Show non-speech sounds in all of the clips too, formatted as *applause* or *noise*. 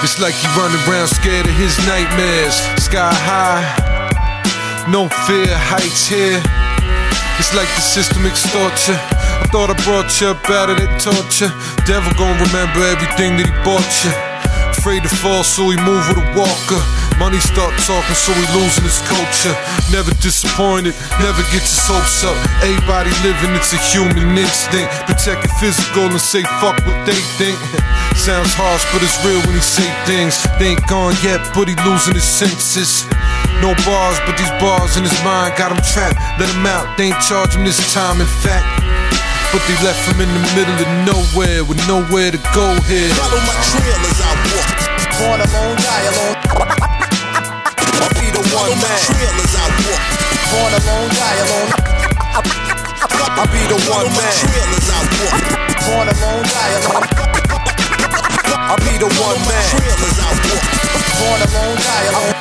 It's like he running around scared of his nightmares. Sky high, no fear, heights here. It's like the system extorts you. I thought I brought you up out of that torture. Devil gon' remember everything that he bought you. Afraid to fall, so he move with a walker. Money start talking, so he losing his culture. Never disappointed, never gets his hopes up. Everybody living, it's a human instinct. Protect your physical and say fuck what they think. *laughs* Sounds harsh, but it's real when he say things. They ain't gone yet, but he losing his senses. No bars, but these bars in his mind got him trapped. Let him out, they ain't charge him this time, in fact. But they left him in the middle of nowhere with nowhere to go here. Follow my trail as I walk. Born alone, die alone. I'll be the one man. my Trail as I walk. Born alone, die alone. I'll be the one man. Trail as I walk. Born alone, die alone. I'll be the one man. Trail as I walk. Born alone, die alone.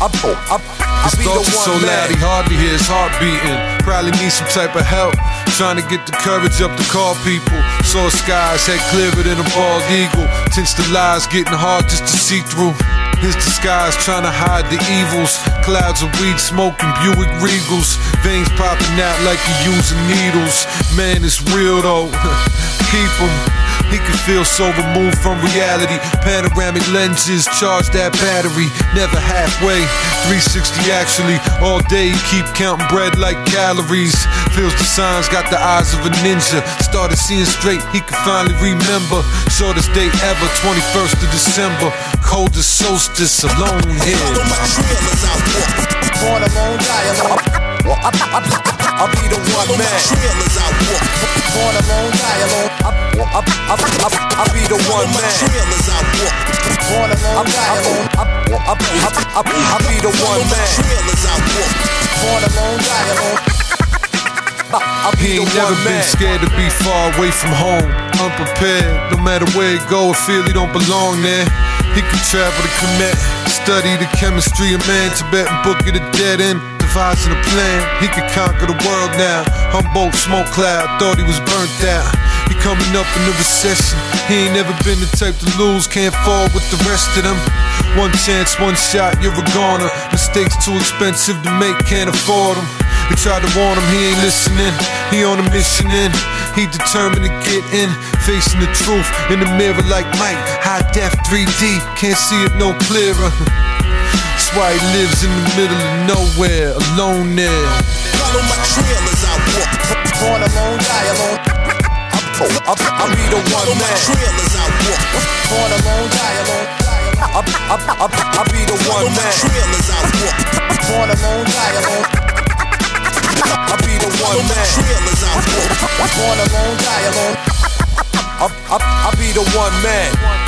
I, I, I, His thoughts are so loud he hardly hears his heart beating. Probably need some type of help. Trying to get the courage up to call people. Saw skies, head clearer than a bald eagle. Tints the lies, getting hard just to see through. His disguise trying to hide the evils. Clouds of weed smoking, Buick Regals. Veins popping out like you using needles. Man, it's real though. *laughs* Keep him. He can feel so removed from reality. Panoramic lenses charge that battery. Never halfway. 360 actually. All day he keep counting bread like calories. Feels the signs, got the eyes of a ninja. Started seeing straight, he could finally remember. Shortest day ever, 21st of December. Coldest solstice, alone here. Follow my trail as I walk. Born alone, die alone. I'll be the one man. Trail as I walk. Born alone, die alone. I'll, I'll, I'll be the one man. Trail as I walk. Born alone, die alone. I'll, I'll, I'll be the one man. Trail as I walk. Born alone, die alone. I'll He ain't never one been scared to be far away from home. Unprepared, no matter where he go, feel he don't belong there. He can travel to commit, study the chemistry of man, Tibetan book at a dead end. Devising a plan, he could conquer the world now. Humboldt smoke cloud, thought he was burnt out. He coming up in the recession. He ain't never been the type to lose, can't fall with the rest of them. One chance, one shot, you're a goner. Mistakes too expensive to make, can't afford them. They tried to warn him, he ain't listening. He on a mission in. He determined to get in, facing the truth in the mirror like Mike. High def 3D, can't see it no clearer. That's why he lives in the middle of nowhere, alone there. Follow my trail as I walk. Born alone, die alone. I'll, I'll be the one man. Trail as I walk. Born alone, die alone. I'll, I'll, I'll, I'll be the one man. Trail as I walk. Born alone, die alone. I'll be the one man. Trail as I walk. Born alone, die alone. I'll, I'll, I'll be the one man.